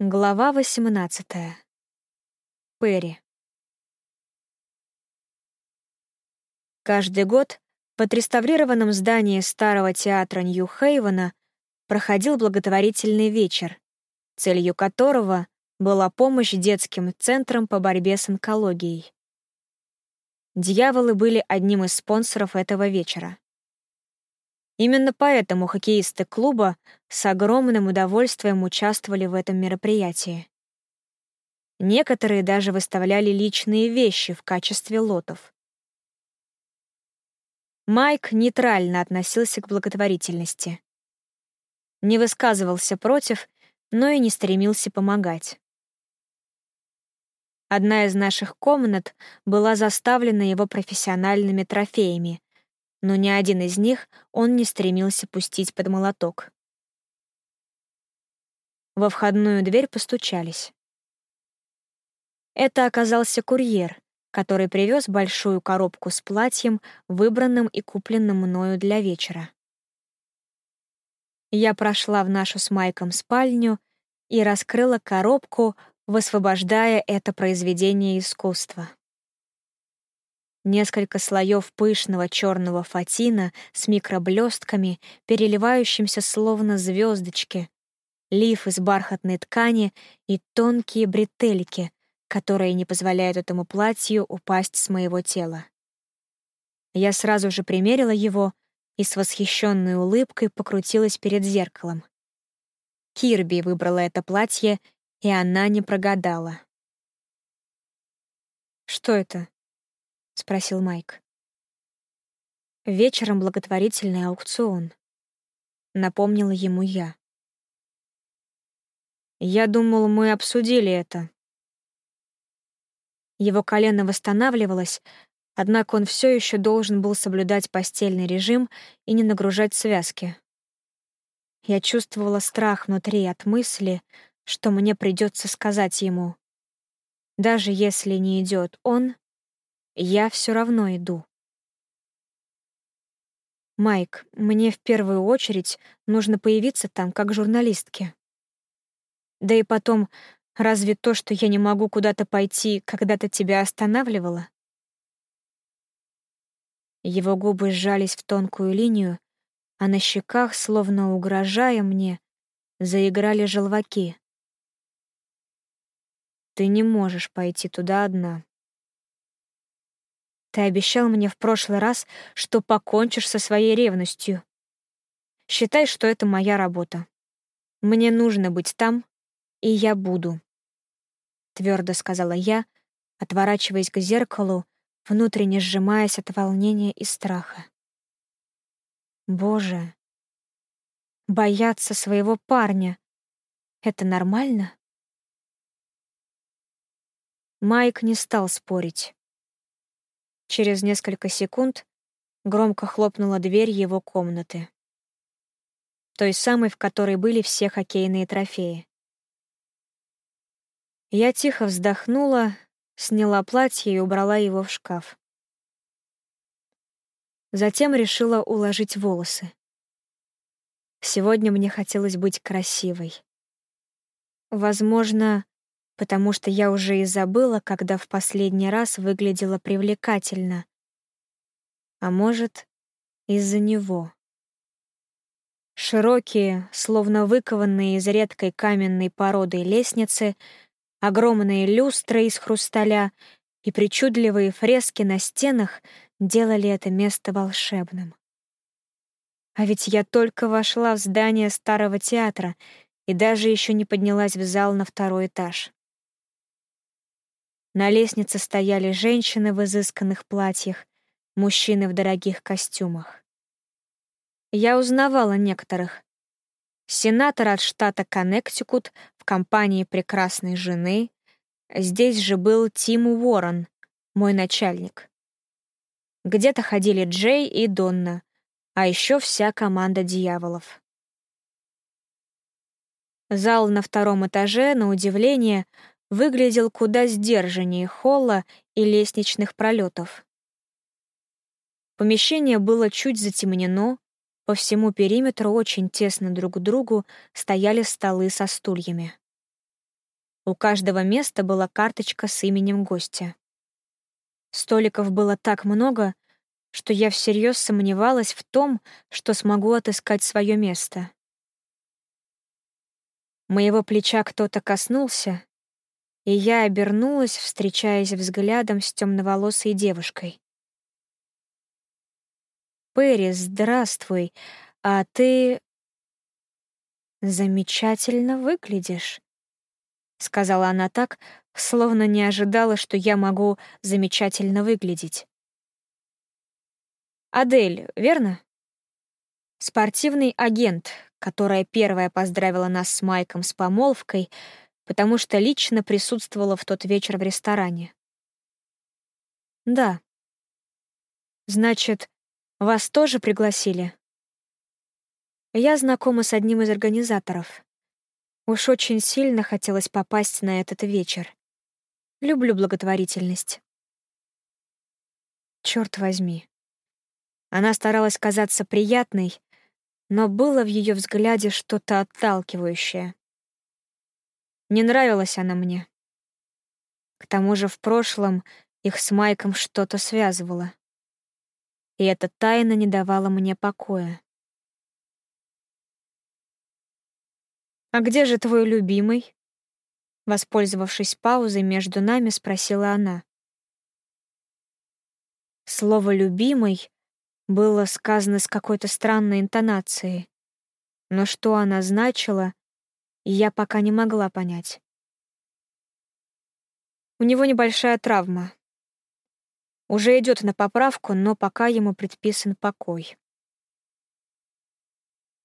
Глава 18. Перри. Каждый год в отреставрированном здании старого театра Нью-Хейвена проходил благотворительный вечер, целью которого была помощь детским центрам по борьбе с онкологией. Дьяволы были одним из спонсоров этого вечера. Именно поэтому хоккеисты клуба с огромным удовольствием участвовали в этом мероприятии. Некоторые даже выставляли личные вещи в качестве лотов. Майк нейтрально относился к благотворительности. Не высказывался против, но и не стремился помогать. Одна из наших комнат была заставлена его профессиональными трофеями, но ни один из них он не стремился пустить под молоток. Во входную дверь постучались. Это оказался курьер, который привез большую коробку с платьем, выбранным и купленным мною для вечера. Я прошла в нашу с Майком спальню и раскрыла коробку, высвобождая это произведение искусства. Несколько слоев пышного черного фатина с микроблестками, переливающимся словно звездочки, лиф из бархатной ткани и тонкие бретельки, которые не позволяют этому платью упасть с моего тела. Я сразу же примерила его и с восхищенной улыбкой покрутилась перед зеркалом. Кирби выбрала это платье, и она не прогадала. «Что это?» — спросил Майк. «Вечером благотворительный аукцион», — напомнила ему я. «Я думал, мы обсудили это». Его колено восстанавливалось, однако он все еще должен был соблюдать постельный режим и не нагружать связки. Я чувствовала страх внутри от мысли, что мне придется сказать ему. Даже если не идет он, я все равно иду. Майк, мне в первую очередь нужно появиться там как журналистке. Да и потом, разве то, что я не могу куда-то пойти, когда-то тебя останавливало? Его губы сжались в тонкую линию, а на щеках, словно угрожая мне, заиграли желваки. Ты не можешь пойти туда одна. Ты обещал мне в прошлый раз, что покончишь со своей ревностью. Считай, что это моя работа. Мне нужно быть там, и я буду. Твердо сказала я, отворачиваясь к зеркалу, внутренне сжимаясь от волнения и страха. Боже, бояться своего парня — это нормально? Майк не стал спорить. Через несколько секунд громко хлопнула дверь его комнаты. Той самой, в которой были все хоккейные трофеи. Я тихо вздохнула, сняла платье и убрала его в шкаф. Затем решила уложить волосы. Сегодня мне хотелось быть красивой. Возможно, потому что я уже и забыла, когда в последний раз выглядела привлекательно. А может, из-за него. Широкие, словно выкованные из редкой каменной породы лестницы, огромные люстры из хрусталя и причудливые фрески на стенах делали это место волшебным. А ведь я только вошла в здание старого театра и даже еще не поднялась в зал на второй этаж. На лестнице стояли женщины в изысканных платьях, мужчины в дорогих костюмах. Я узнавала некоторых. Сенатор от штата Коннектикут в компании прекрасной жены. Здесь же был Тим Уоррен, мой начальник. Где-то ходили Джей и Донна, а еще вся команда дьяволов. Зал на втором этаже, на удивление, выглядел куда сдержаннее холла и лестничных пролетов. Помещение было чуть затемнено, по всему периметру очень тесно друг к другу стояли столы со стульями. У каждого места была карточка с именем гостя. Столиков было так много, что я всерьез сомневалась в том, что смогу отыскать свое место. Моего плеча кто-то коснулся, и я обернулась, встречаясь взглядом с темноволосой девушкой. «Перри, здравствуй, а ты...» «Замечательно выглядишь», — сказала она так, словно не ожидала, что я могу замечательно выглядеть. «Адель, верно?» Спортивный агент, которая первая поздравила нас с Майком с помолвкой, потому что лично присутствовала в тот вечер в ресторане. «Да». «Значит, вас тоже пригласили?» Я знакома с одним из организаторов. Уж очень сильно хотелось попасть на этот вечер. Люблю благотворительность. Черт возьми. Она старалась казаться приятной, но было в ее взгляде что-то отталкивающее. Не нравилась она мне. К тому же в прошлом их с Майком что-то связывало. И эта тайна не давала мне покоя. «А где же твой любимый?» Воспользовавшись паузой между нами, спросила она. Слово «любимый» было сказано с какой-то странной интонацией, но что она значила, я пока не могла понять. У него небольшая травма. Уже идет на поправку, но пока ему предписан покой.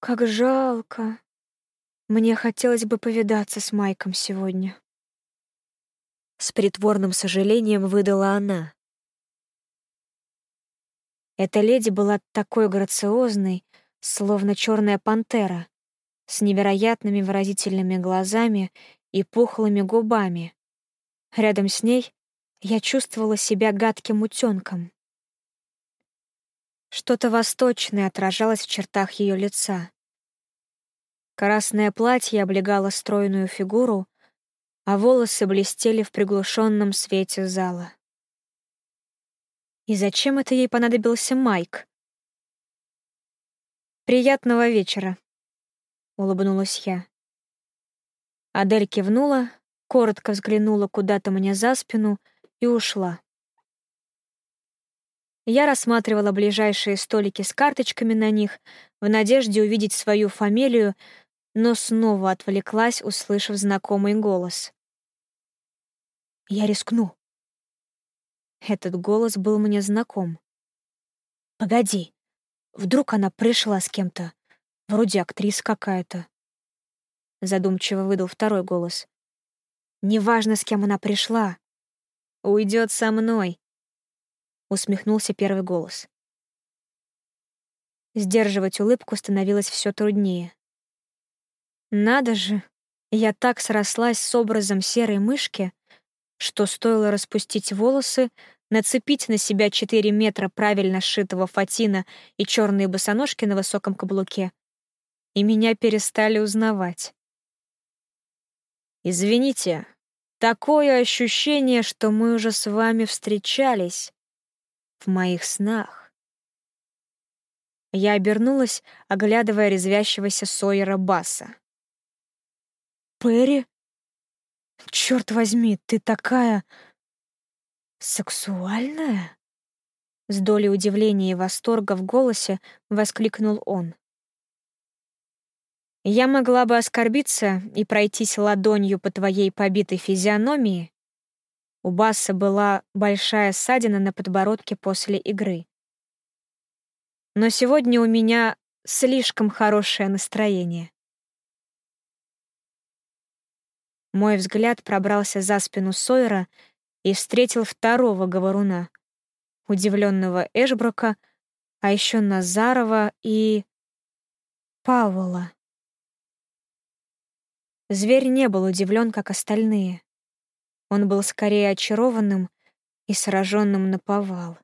«Как жалко», мне хотелось бы повидаться с Майком сегодня. С притворным сожалением выдала она. Эта леди была такой грациозной, словно черная пантера, с невероятными выразительными глазами и пухлыми губами. Рядом с ней я чувствовала себя гадким утенком. Что-то восточное отражалось в чертах ее лица. Красное платье облегало стройную фигуру, а волосы блестели в приглушенном свете зала. И зачем это ей понадобился Майк? «Приятного вечера», — улыбнулась я. Адель кивнула, коротко взглянула куда-то мне за спину и ушла. Я рассматривала ближайшие столики с карточками на них в надежде увидеть свою фамилию но снова отвлеклась, услышав знакомый голос. «Я рискну». Этот голос был мне знаком. «Погоди, вдруг она пришла с кем-то, вроде актриса какая-то». Задумчиво выдал второй голос. «Неважно, с кем она пришла. Уйдет со мной», — усмехнулся первый голос. Сдерживать улыбку становилось все труднее. Надо же, я так срослась с образом серой мышки, что стоило распустить волосы, нацепить на себя 4 метра правильно сшитого фатина и черные босоножки на высоком каблуке, и меня перестали узнавать. «Извините, такое ощущение, что мы уже с вами встречались в моих снах». Я обернулась, оглядывая резвящегося Сойера Басса. Перри? Черт возьми, ты такая... сексуальная? С долей удивления и восторга в голосе воскликнул он. Я могла бы оскорбиться и пройтись ладонью по твоей побитой физиономии. У Басса была большая ссадина на подбородке после игры. Но сегодня у меня слишком хорошее настроение. Мой взгляд пробрался за спину Сойера и встретил второго говоруна, удивленного Эшброка, а еще Назарова и... Пауэлла. Зверь не был удивлен, как остальные. Он был скорее очарованным и сраженным на повал.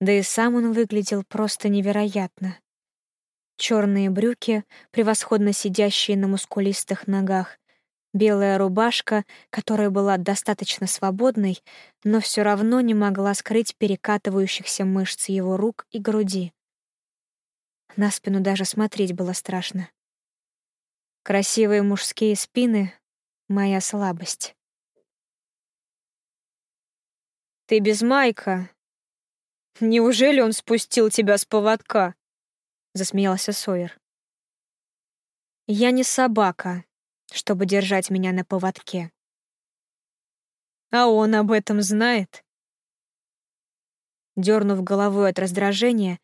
Да и сам он выглядел просто невероятно. Черные брюки, превосходно сидящие на мускулистых ногах, Белая рубашка, которая была достаточно свободной, но все равно не могла скрыть перекатывающихся мышц его рук и груди. На спину даже смотреть было страшно. Красивые мужские спины — моя слабость. «Ты без майка. Неужели он спустил тебя с поводка?» — засмеялся Сойер. «Я не собака, чтобы держать меня на поводке. А он об этом знает?» Дернув головой от раздражения,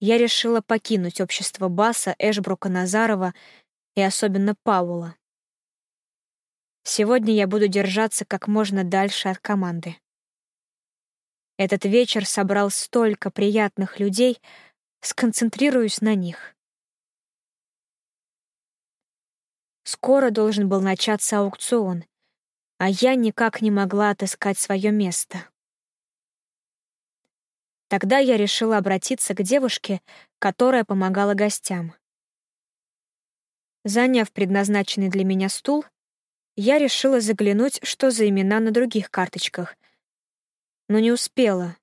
я решила покинуть общество Баса, Эшбрука, Назарова и особенно Паула. Сегодня я буду держаться как можно дальше от команды. Этот вечер собрал столько приятных людей, сконцентрируюсь на них. Скоро должен был начаться аукцион, а я никак не могла отыскать свое место. Тогда я решила обратиться к девушке, которая помогала гостям. Заняв предназначенный для меня стул, я решила заглянуть, что за имена на других карточках, но не успела.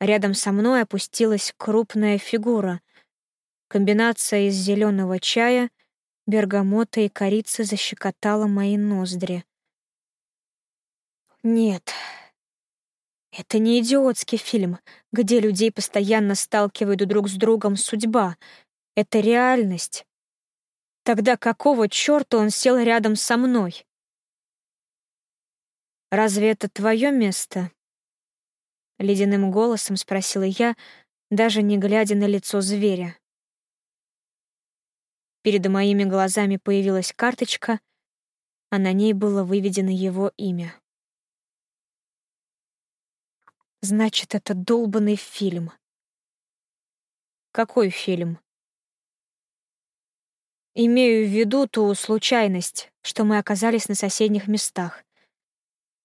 Рядом со мной опустилась крупная фигура. Комбинация из зеленого чая, бергамота и корицы защекотала мои ноздри. Нет, это не идиотский фильм, где людей постоянно сталкивают друг с другом судьба. Это реальность. Тогда какого чёрта он сел рядом со мной? «Разве это твое место?» Ледяным голосом спросила я, даже не глядя на лицо зверя. Перед моими глазами появилась карточка, а на ней было выведено его имя. Значит, это долбанный фильм. Какой фильм? Имею в виду ту случайность, что мы оказались на соседних местах.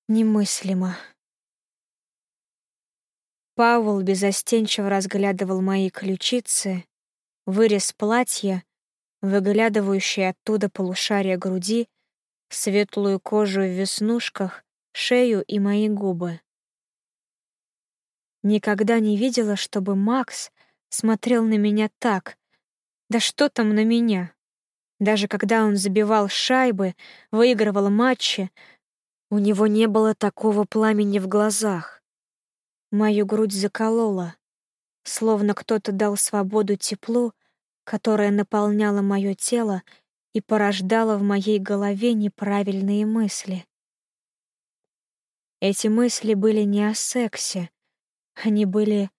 Немыслимо. Пауэлл безостенчиво разглядывал мои ключицы, вырез платья, выглядывающий оттуда полушария груди, светлую кожу в веснушках, шею и мои губы. Никогда не видела, чтобы Макс смотрел на меня так. Да что там на меня? Даже когда он забивал шайбы, выигрывал матчи, у него не было такого пламени в глазах. Мою грудь заколола, словно кто-то дал свободу теплу, которое наполняло мое тело и порождало в моей голове неправильные мысли. Эти мысли были не о сексе, они были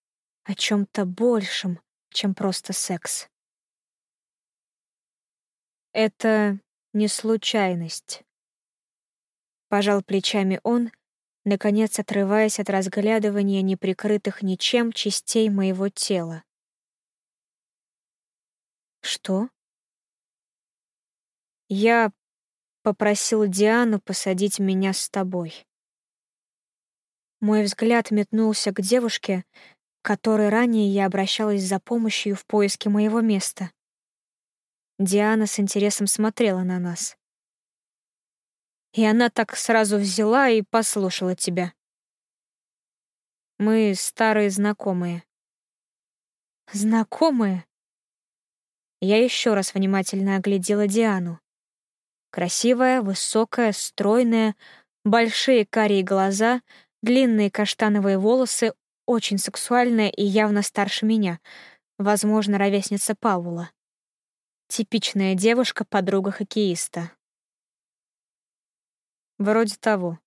о чем-то большем, чем просто секс. Это не случайность. Пожал плечами он, наконец отрываясь от разглядывания неприкрытых ничем частей моего тела. Что? Я попросил Диану посадить меня с тобой. Мой взгляд метнулся к девушке, которой ранее я обращалась за помощью в поиске моего места. Диана с интересом смотрела на нас. И она так сразу взяла и послушала тебя. Мы старые знакомые. Знакомые? Я еще раз внимательно оглядела Диану. Красивая, высокая, стройная, большие карие глаза — Длинные каштановые волосы, очень сексуальная и явно старше меня, возможно, ровесница Паула. Типичная девушка, подруга хоккеиста. Вроде того.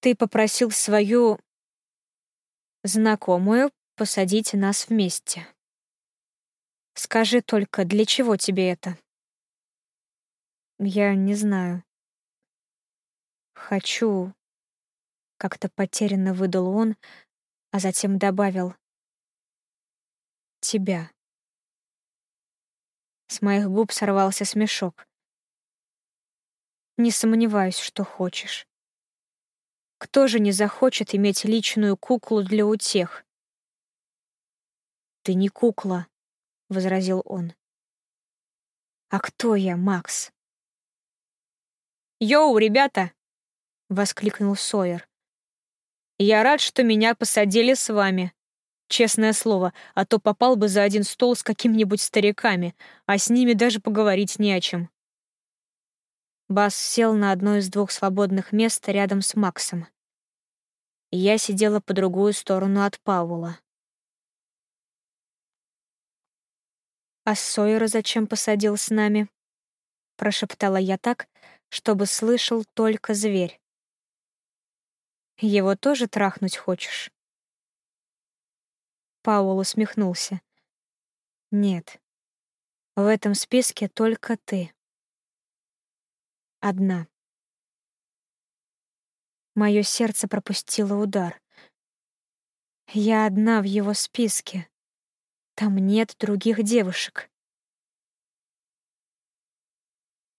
Ты попросил свою знакомую посадить нас вместе. Скажи только, для чего тебе это? Я не знаю. Хочу как-то потерянно выдал он, а затем добавил «Тебя». С моих губ сорвался смешок. «Не сомневаюсь, что хочешь. Кто же не захочет иметь личную куклу для утех?» «Ты не кукла», — возразил он. «А кто я, Макс? «Йоу, ребята!» — воскликнул Сойер. «Я рад, что меня посадили с вами. Честное слово, а то попал бы за один стол с какими-нибудь стариками, а с ними даже поговорить не о чем». Бас сел на одно из двух свободных мест рядом с Максом. Я сидела по другую сторону от Паула. «А Сойера зачем посадил с нами?» — прошептала я так, чтобы слышал только зверь. «Его тоже трахнуть хочешь?» Паул усмехнулся. «Нет, в этом списке только ты. Одна». Мое сердце пропустило удар. Я одна в его списке. Там нет других девушек.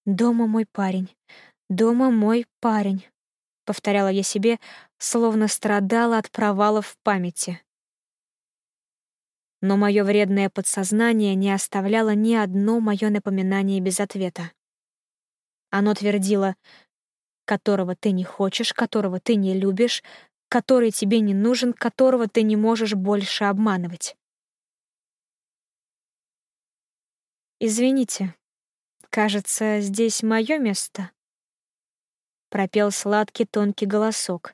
«Дома мой парень, дома мой парень», — повторяла я себе, словно страдала от провалов в памяти. Но мое вредное подсознание не оставляло ни одно мое напоминание без ответа. Оно твердило, которого ты не хочешь, которого ты не любишь, который тебе не нужен, которого ты не можешь больше обманывать. «Извините, кажется, здесь мое место», — пропел сладкий тонкий голосок.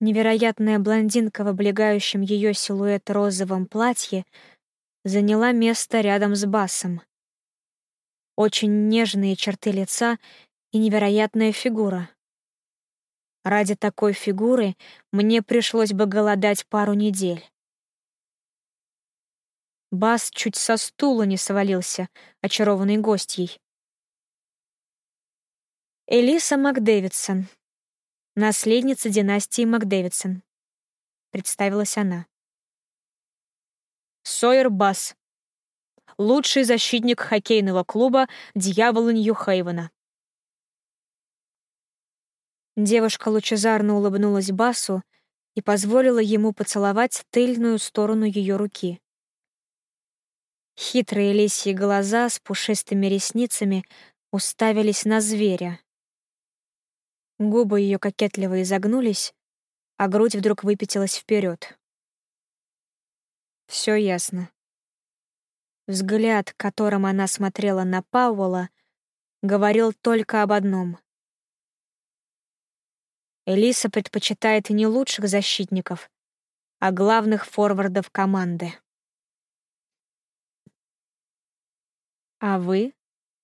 Невероятная блондинка в облегающем ее силуэт розовом платье заняла место рядом с Басом. Очень нежные черты лица и невероятная фигура. Ради такой фигуры мне пришлось бы голодать пару недель. Бас чуть со стула не свалился, очарованный гостьей. Элиса МакДэвидсон, наследница династии МакДэвидсон, представилась она. Сойер Бас, лучший защитник хоккейного клуба «Дьяволы Нью-Хейвена». Девушка лучезарно улыбнулась Басу и позволила ему поцеловать тыльную сторону ее руки. Хитрые лисьи глаза с пушистыми ресницами уставились на зверя. Губы ее кокетливо изогнулись, а грудь вдруг выпятилась вперед. Все ясно. Взгляд, которым она смотрела на Пауэлла, говорил только об одном. Элиса предпочитает не лучших защитников, а главных форвардов команды. «А вы?»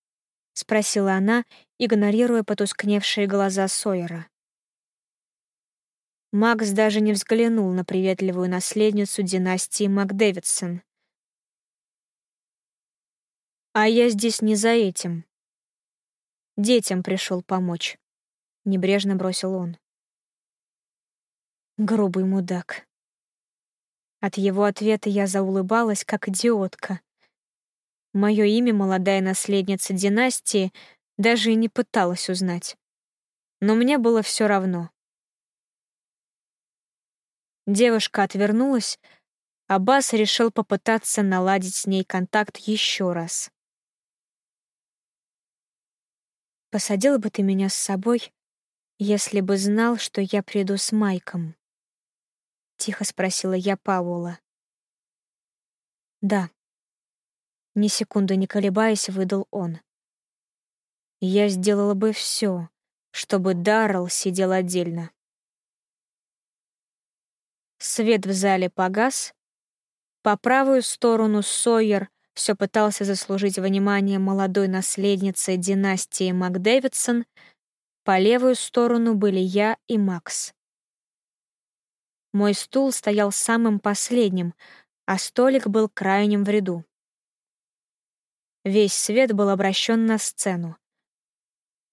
— спросила она, игнорируя потускневшие глаза Сойера. Макс даже не взглянул на приветливую наследницу династии МакДэвидсон. «А я здесь не за этим. Детям пришел помочь», — небрежно бросил он. Грубый мудак. От его ответа я заулыбалась, как идиотка. Мое имя молодая наследница династии даже и не пыталась узнать. Но мне было все равно. Девушка отвернулась, а Бас решил попытаться наладить с ней контакт еще раз. «Посадил бы ты меня с собой, если бы знал, что я приду с Майком?» — тихо спросила я Паула. «Да», ни секунды не колебаясь, выдал он. Я сделала бы все, чтобы Даррелл сидел отдельно. Свет в зале погас. По правую сторону Сойер все пытался заслужить внимание молодой наследницы династии МакДэвидсон, по левую сторону были я и Макс. Мой стул стоял самым последним, а столик был крайним в ряду. Весь свет был обращен на сцену.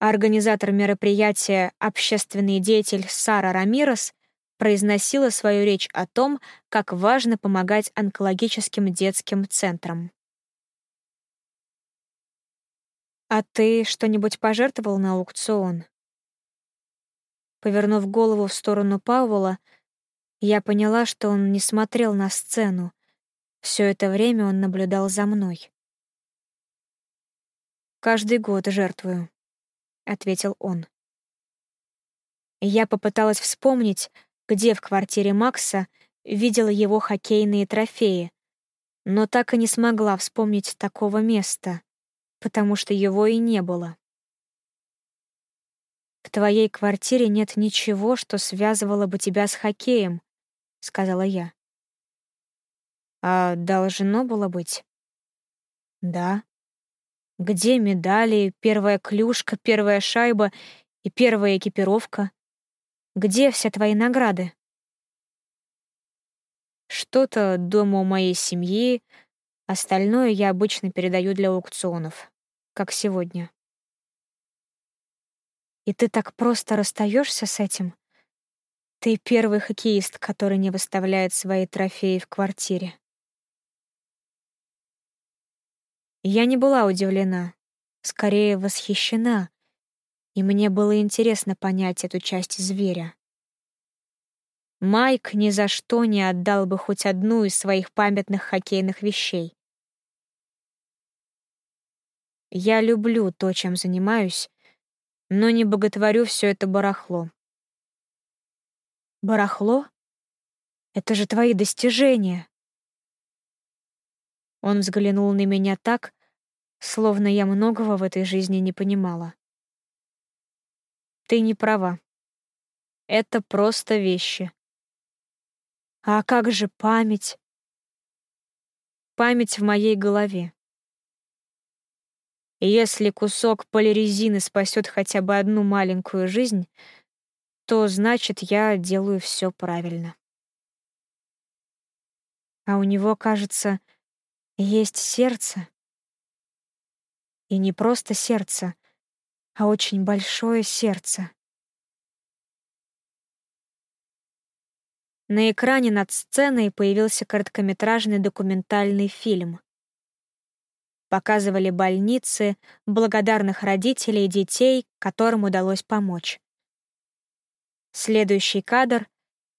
Организатор мероприятия, общественный деятель Сара Рамирес, произносила свою речь о том, как важно помогать онкологическим детским центрам. «А ты что-нибудь пожертвовал на аукцион?» Повернув голову в сторону Пауэлла, я поняла, что он не смотрел на сцену. Все это время он наблюдал за мной. Каждый год жертвую. Ответил он. Я попыталась вспомнить, где в квартире Макса видела его хоккейные трофеи, но так и не смогла вспомнить такого места, потому что его и не было. «В твоей квартире нет ничего, что связывало бы тебя с хоккеем», — сказала я. «А должно было быть?» «Да», где медали, первая клюшка, первая шайба и первая экипировка? Где все твои награды? Что-то дома у моей семьи, остальное я обычно передаю для аукционов, как сегодня. И ты так просто расстаешься с этим? Ты первый хоккеист, который не выставляет свои трофеи в квартире. Я не была удивлена, скорее восхищена, и мне было интересно понять эту часть зверя. Майк ни за что не отдал бы хоть одну из своих памятных хоккейных вещей. Я люблю то, чем занимаюсь, но не боготворю все это барахло. Барахло? Это же твои достижения. Он взглянул на меня так, словно я многого в этой жизни не понимала. Ты не права. Это просто вещи. А как же память? Память в моей голове. если кусок полирезины спасет хотя бы одну маленькую жизнь, то значит, я делаю все правильно. А у него, кажется, есть сердце. И не просто сердце, а очень большое сердце. На экране над сценой появился короткометражный документальный фильм. Показывали больницы, благодарных родителей и детей, которым удалось помочь. Следующий кадр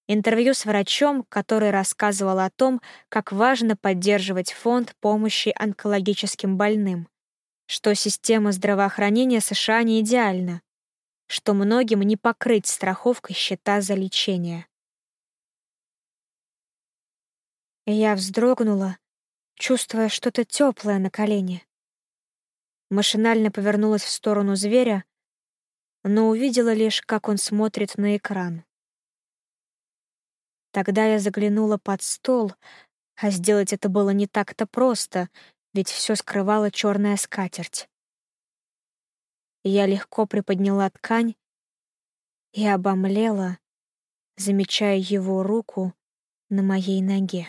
интервью с врачом, который рассказывал о том, как важно поддерживать фонд помощи онкологическим больным, что система здравоохранения США не идеальна, что многим не покрыть страховкой счета за лечение. Я вздрогнула, чувствуя что-то теплое на колене. Машинально повернулась в сторону зверя, но увидела лишь, как он смотрит на экран. Тогда я заглянула под стол, а сделать это было не так-то просто, ведь все скрывала черная скатерть. Я легко приподняла ткань и обомлела, замечая его руку на моей ноге.